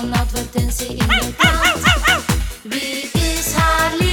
We advertens i is